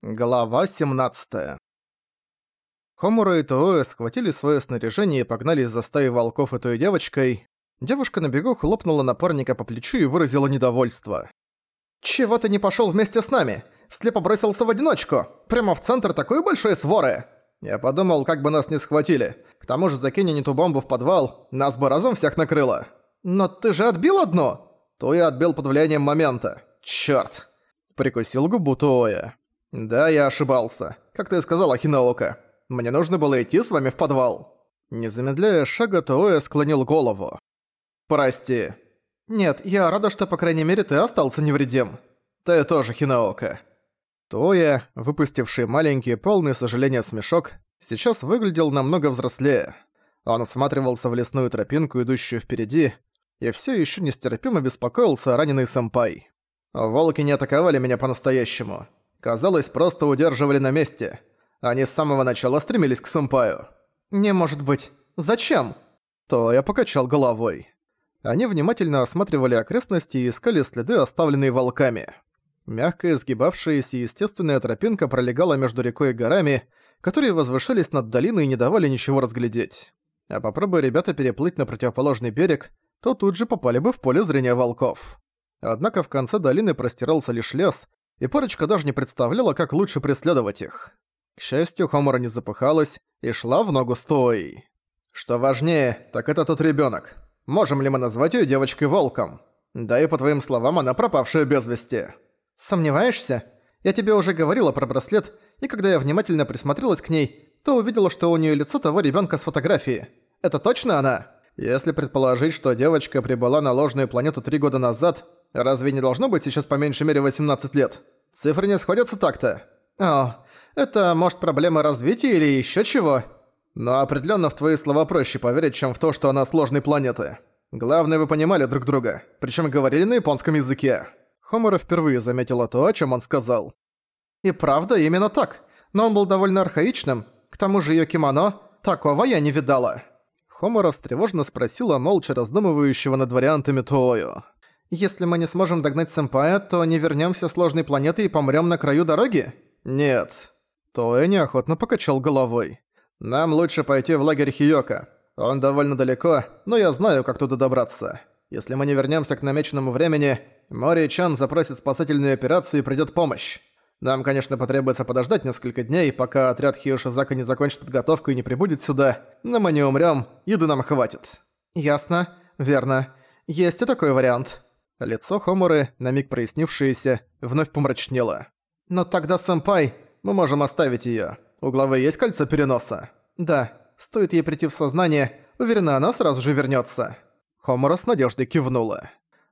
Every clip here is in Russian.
Глава 17 Хомура и Тооэ схватили свое снаряжение и погнали за стаи волков и той девочкой. Девушка на бегу хлопнула напарника по плечу и выразила недовольство. «Чего ты не пошёл вместе с нами? Слепо бросился в одиночку. Прямо в центр такой большой своры!» Я подумал, как бы нас не схватили. К тому же закинь не ту бомбу в подвал, нас бы разом всех накрыло. «Но ты же отбил одно!» То я отбил под влиянием момента. Чёрт! Прикусил губу Тооя. «Да, я ошибался. Как ты и сказал, Ахинаока. Мне нужно было идти с вами в подвал». Не замедляя шага, Тооя склонил голову. «Прости». «Нет, я рада, что, по крайней мере, ты остался невредим». «Ты тоже, Хинаока». Тооя, выпустивший маленький, полный сожаления смешок, сейчас выглядел намного взрослее. Он всматривался в лесную тропинку, идущую впереди, и все еще нестерпимо беспокоился о раненый сэмпай. «Волки не атаковали меня по-настоящему. Казалось, просто удерживали на месте. Они с самого начала стремились к сэмпаю. «Не может быть. Зачем?» То я покачал головой. Они внимательно осматривали окрестности и искали следы, оставленные волками. Мягкая, сгибавшаяся естественная тропинка пролегала между рекой и горами, которые возвышались над долиной и не давали ничего разглядеть. А попробуй ребята переплыть на противоположный берег, то тут же попали бы в поле зрения волков. Однако в конце долины простирался лишь лес, и парочка даже не представляла, как лучше преследовать их. К счастью, Хомора не запыхалась и шла в ногу с Той. Что важнее, так это тот ребёнок. Можем ли мы назвать её девочкой-волком? Да и по твоим словам, она пропавшая без вести. Сомневаешься? Я тебе уже говорила про браслет, и когда я внимательно присмотрелась к ней, то увидела, что у неё лицо того ребёнка с фотографии. Это точно она? Если предположить, что девочка прибыла на ложную планету три года назад, Разве не должно быть сейчас по меньшей мере 18 лет? Цифры не сходятся так-то. О, это, может, проблема развития или еще чего? Но определенно в твои слова проще поверить, чем в то, что она сложной планеты. Главное, вы понимали друг друга, причем говорили на японском языке. Хомора впервые заметила то, о чем он сказал. И правда, именно так. Но он был довольно архаичным. К тому же ее кимоно, такого я не видала. Хомора встревоженно спросила молча раздумывающего над вариантами Тоою. Если мы не сможем догнать сэмпая, то не вернёмся с сложной планеты и помрём на краю дороги? Нет. Тоэ неохотно покачал головой. Нам лучше пойти в лагерь Хиёка. Он довольно далеко, но я знаю, как туда добраться. Если мы не вернёмся к намеченному времени, Мори-чан запросит спасательную операцию и придёт помощь. Нам, конечно, потребуется подождать несколько дней, пока отряд Хиошизака не закончит подготовку и не прибудет сюда, но мы не умрём, еды нам хватит. Ясно. Верно. Есть и такой вариант. Лицо Хомуры, на миг прояснившееся, вновь помрачнело. «Но тогда, сэмпай, мы можем оставить её. У главы есть кольцо переноса?» «Да. Стоит ей прийти в сознание, уверена, она сразу же вернётся». Хомура с надеждой кивнула.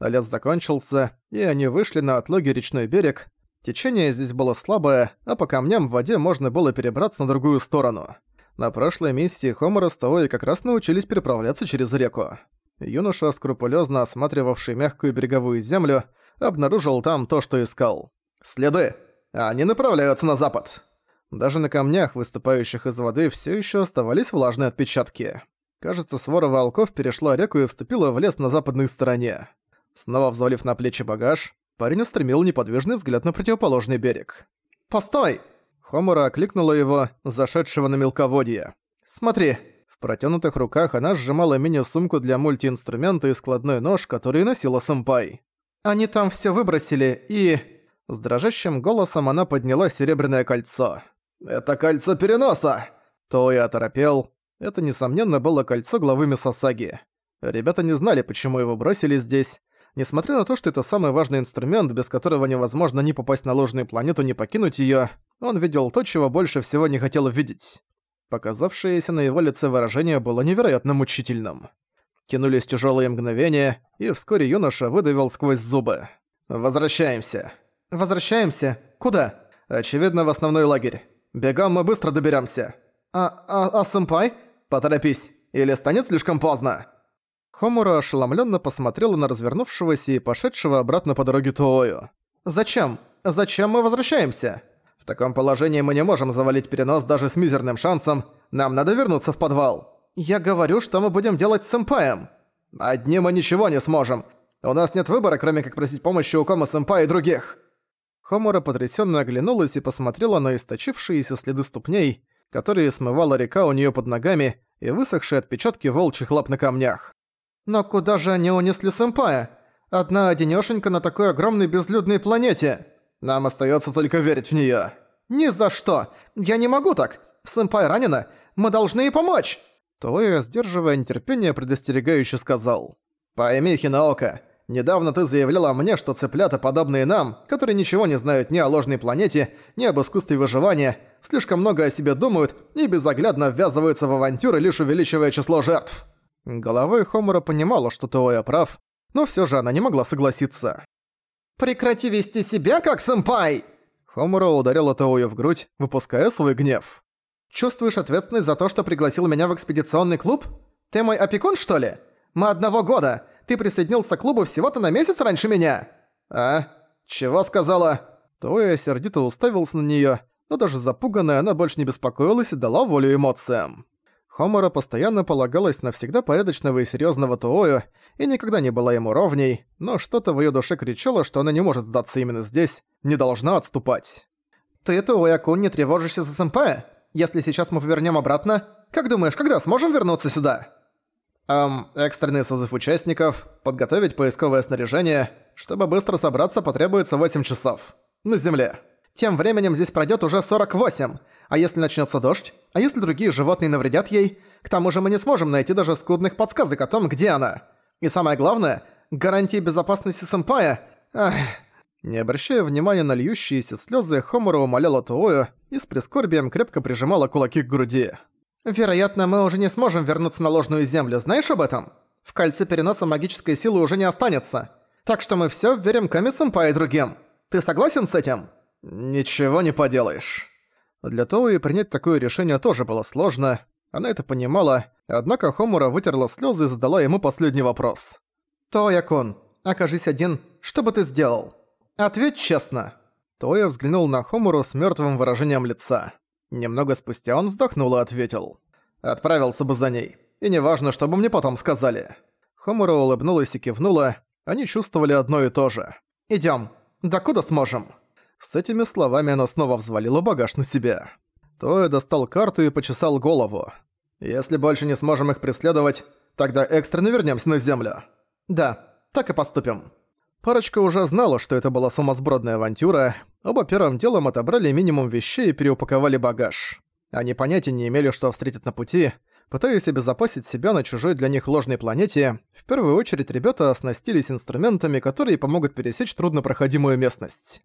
Лес закончился, и они вышли на отлогий речной берег. Течение здесь было слабое, а по камням в воде можно было перебраться на другую сторону. На прошлой миссии Хомора с Таои как раз научились переправляться через реку. Юноша, скрупулезно осматривавший мягкую береговую землю, обнаружил там то, что искал. Следы. Они направляются на запад. Даже на камнях, выступающих из воды, все еще оставались влажные отпечатки. Кажется, свора волков перешла реку и вступила в лес на западной стороне. Снова взвалив на плечи багаж, парень устремил неподвижный взгляд на противоположный берег. «Постой!» Хомора окликнула его, зашедшего на мелководье. «Смотри, в протянутых руках она сжимала мини-сумку для мультиинструмента и складной нож, который носила сэмпай. «Они там все выбросили, и...» С дрожащим голосом она подняла серебряное кольцо. «Это кольцо переноса!» То я оторопел. Это, несомненно, было кольцо главы Мисосаги. Ребята не знали, почему его бросили здесь. Несмотря на то, что это самый важный инструмент, без которого невозможно ни попасть на ложную планету, ни покинуть её, он видел то, чего больше всего не хотел видеть. Показавшееся на его лице выражение было невероятно мучительным. Тянулись тяжелые мгновения, и вскоре юноша выдавил сквозь зубы. «Возвращаемся». «Возвращаемся? Куда?» «Очевидно, в основной лагерь. Бегом мы быстро доберемся. «А, а, а сэмпай?» «Поторопись, или станет слишком поздно». Хомура ошеломленно посмотрела на развернувшегося и пошедшего обратно по дороге Туою. «Зачем? Зачем мы возвращаемся?» В таком положении мы не можем завалить перенос даже с мизерным шансом. Нам надо вернуться в подвал. Я говорю, что мы будем делать с сэмпаем. Одни мы ничего не сможем. У нас нет выбора, кроме как просить помощи у Кома сэмпая и других. Хомора потрясённо оглянулась и посмотрела на источившиеся следы ступней, которые смывала река у неё под ногами и высохшие отпечатки волчьих лап на камнях. «Но куда же они унесли сэмпая? Одна одинёшенька на такой огромной безлюдной планете. Нам остаётся только верить в неё». «Ни за что! Я не могу так! Сэмпай ранена! Мы должны ей помочь!» Тоя, сдерживая нетерпение, предостерегающе сказал. «Пойми, Хинаока, недавно ты заявляла мне, что цыплята, подобные нам, которые ничего не знают ни о ложной планете, ни об искусстве выживания, слишком много о себе думают и безоглядно ввязываются в авантюры, лишь увеличивая число жертв». Головой Хомура понимала, что Тоя прав, но всё же она не могла согласиться. «Прекрати вести себя как сэмпай!» Хомура ударила Тоую в грудь, выпуская свой гнев. «Чувствуешь ответственность за то, что пригласил меня в экспедиционный клуб? Ты мой опекун, что ли? Мы одного года. Ты присоединился к клубу всего-то на месяц раньше меня». «А? Чего сказала?» Тоя сердито уставился на неё, но даже запуганная она больше не беспокоилась и дала волю эмоциям. Хомора постоянно полагалась на всегда порядочного и серьёзного Туою и никогда не была ему ровней, но что-то в её душе кричало, что она не может сдаться именно здесь, не должна отступать. «Ты, Туоя-кун, не тревожишься за сэмпая? Если сейчас мы повернём обратно, как думаешь, когда сможем вернуться сюда?» «Эм, экстренный созыв участников, подготовить поисковое снаряжение. Чтобы быстро собраться, потребуется 8 часов. На земле. Тем временем здесь пройдёт уже 48. А если начнется дождь? А если другие животные навредят ей? К тому же мы не сможем найти даже скудных подсказок о том, где она. И самое главное, гарантии безопасности сэмпая... Ах... Не обращая внимания на льющиеся слезы, Хомора умоляла Туою и с прискорбием крепко прижимала кулаки к груди. «Вероятно, мы уже не сможем вернуться на ложную землю, знаешь об этом? В кольце переноса магической силы уже не останется. Так что мы все верим Ками-сэмпай и другим. Ты согласен с этим?» «Ничего не поделаешь». Для того и принять такое решение тоже было сложно. Она это понимала, однако Хомура вытерла слезы и задала ему последний вопрос. «Тоя-кун, окажись один, что бы ты сделал? Ответь честно». Тоя взглянул на Хомуру с мертвым выражением лица. Немного спустя он вздохнул и ответил. «Отправился бы за ней. И неважно, что бы мне потом сказали». Хомура улыбнулась и кивнула. Они чувствовали одно и то же. «Идём. Докуда сможем?» С этими словами она снова взвалила багаж на себя. Тоя достал карту и почесал голову. «Если больше не сможем их преследовать, тогда экстренно вернемся на Землю». «Да, так и поступим». Парочка уже знала, что это была сумасбродная авантюра. Оба первым делом отобрали минимум вещей и переупаковали багаж. Они понятия не имели, что встретят на пути. Пытаясь обезопасить себя на чужой для них ложной планете, в первую очередь ребята оснастились инструментами, которые помогут пересечь труднопроходимую местность.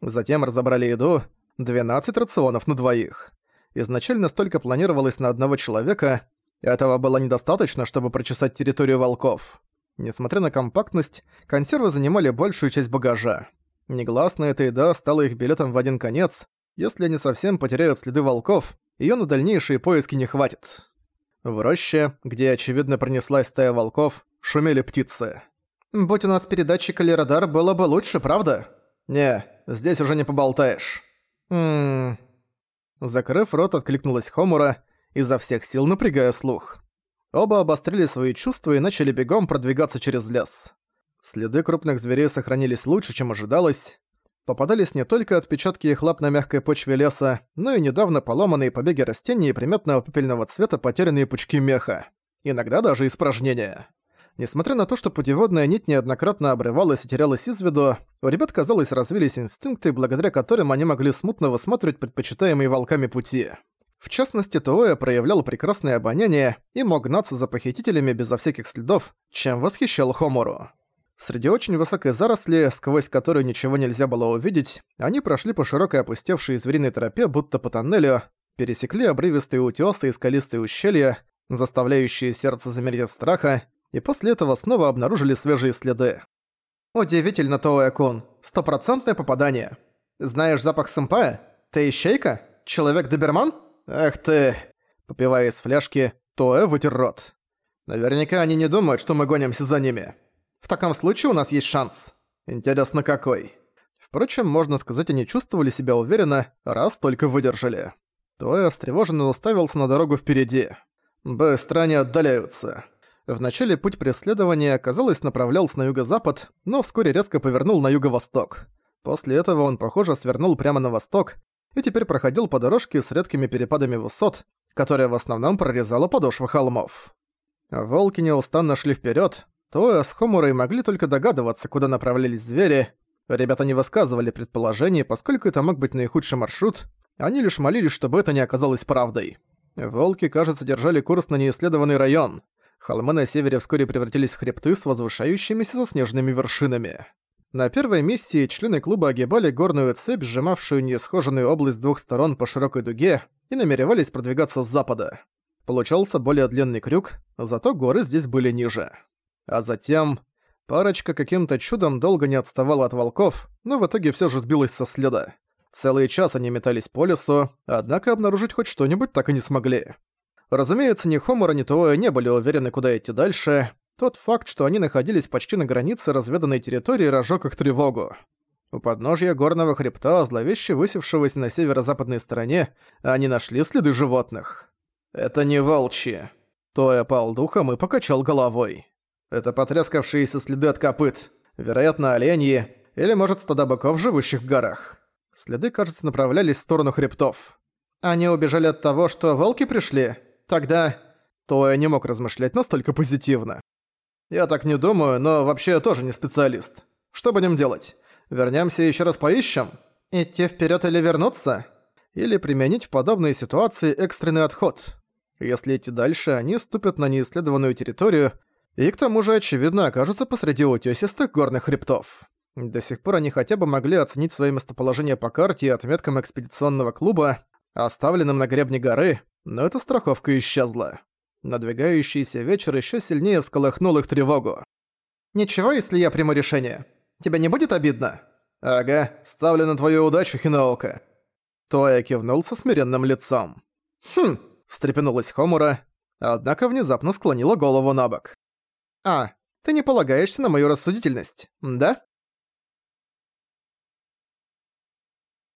Затем разобрали еду, 12 рационов на двоих. Изначально столько планировалось на одного человека, этого было недостаточно, чтобы прочесать территорию волков. Несмотря на компактность, консервы занимали большую часть багажа. Негласно эта еда стала их билетом в один конец. Если они совсем потеряют следы волков, её на дальнейшие поиски не хватит. В роще, где, очевидно, пронеслась стая волков, шумели птицы. «Будь у нас передатчик или радар, было бы лучше, правда?» «Не, здесь уже не поболтаешь». «Ммм...» Закрыв рот, откликнулась Хомура, изо всех сил напрягая слух. Оба обострили свои чувства и начали бегом продвигаться через лес. Следы крупных зверей сохранились лучше, чем ожидалось. Попадались не только отпечатки их лап на мягкой почве леса, но и недавно поломанные побеги растений и приметного пепельного цвета потерянные пучки меха. Иногда даже испражнения. Несмотря на то, что путеводная нить неоднократно обрывалась и терялась из виду, у ребят, казалось, развились инстинкты, благодаря которым они могли смутно высматривать предпочитаемые волками пути. В частности, Туоя проявлял прекрасное обоняние и мог гнаться за похитителями безо всяких следов, чем восхищал Хомору. Среди очень высокой заросли, сквозь которую ничего нельзя было увидеть, они прошли по широкой опустевшей звериной тропе, будто по тоннелю, пересекли обрывистые утёсы и скалистые ущелья, заставляющие сердце замереть от страха, и после этого снова обнаружили свежие следы. «Удивительно, Тоуэ-кун. Стопроцентное попадание. Знаешь запах сэмпая? Ты ищейка? Человек-доберман? Эх ты!» Попивая из фляжки, Тоэ вытер рот. «Наверняка они не думают, что мы гонимся за ними. В таком случае у нас есть шанс. Интересно, какой?» Впрочем, можно сказать, они чувствовали себя уверенно, раз только выдержали. Тоэ встревоженно уставился на дорогу впереди. «Быстро они отдаляются». Вначале путь преследования, казалось, направлялся на юго-запад, но вскоре резко повернул на юго-восток. После этого он, похоже, свернул прямо на восток и теперь проходил по дорожке с редкими перепадами высот, которая в основном прорезала подошвы холмов. Волки неустанно шли вперед, Тоя с Хомурой могли только догадываться, куда направлялись звери. Ребята не высказывали предположений, поскольку это мог быть наихудший маршрут, они лишь молились, чтобы это не оказалось правдой. Волки, кажется, держали курс на неисследованный район. Холмы на севере вскоре превратились в хребты с возвышающимися заснеженными вершинами. На первой миссии члены клуба огибали горную цепь, сжимавшую неисхоженную область двух сторон по широкой дуге, и намеревались продвигаться с запада. Получался более длинный крюк, зато горы здесь были ниже. А затем... Парочка каким-то чудом долго не отставала от волков, но в итоге все же сбилась со следа. Целый час они метались по лесу, однако обнаружить хоть что-нибудь так и не смогли. Разумеется, ни Хомора, ни Туоя не были уверены, куда идти дальше, тот факт, что они находились почти на границе разведанной территории, разжёг их тревогу. У подножья горного хребта, зловеще высевшегося на северо-западной стороне, они нашли следы животных. «Это не волчьи». Тоя пал духом и покачал головой. «Это потрескавшиеся следы от копыт. Вероятно, оленьи, или, может, стада быков, живущих в горах». Следы, кажется, направлялись в сторону хребтов. «Они убежали от того, что волки пришли? Тогда...» Тоя не мог размышлять настолько позитивно. Я так не думаю, но вообще я тоже не специалист. Что будем делать? Вернёмся и ещё раз поищем? Идти вперёд или вернуться? Или применить в подобной ситуации экстренный отход? Если идти дальше, они ступят на неисследованную территорию и к тому же, очевидно, окажутся посреди утёсистых горных хребтов. До сих пор они хотя бы могли оценить своё местоположение по карте и отметкам экспедиционного клуба, оставленным на гребне горы, но эта страховка исчезла. Надвигающийся вечер еще сильнее всколыхнул их тревогу. «Ничего, если я приму решение? Тебе не будет обидно?» «Ага, ставлю на твою удачу, Хинаока». Тоя кивнул со смиренным лицом. «Хм», — встрепенулась Хомура, однако внезапно склонила голову на бок. «А, ты не полагаешься на мою рассудительность, да?»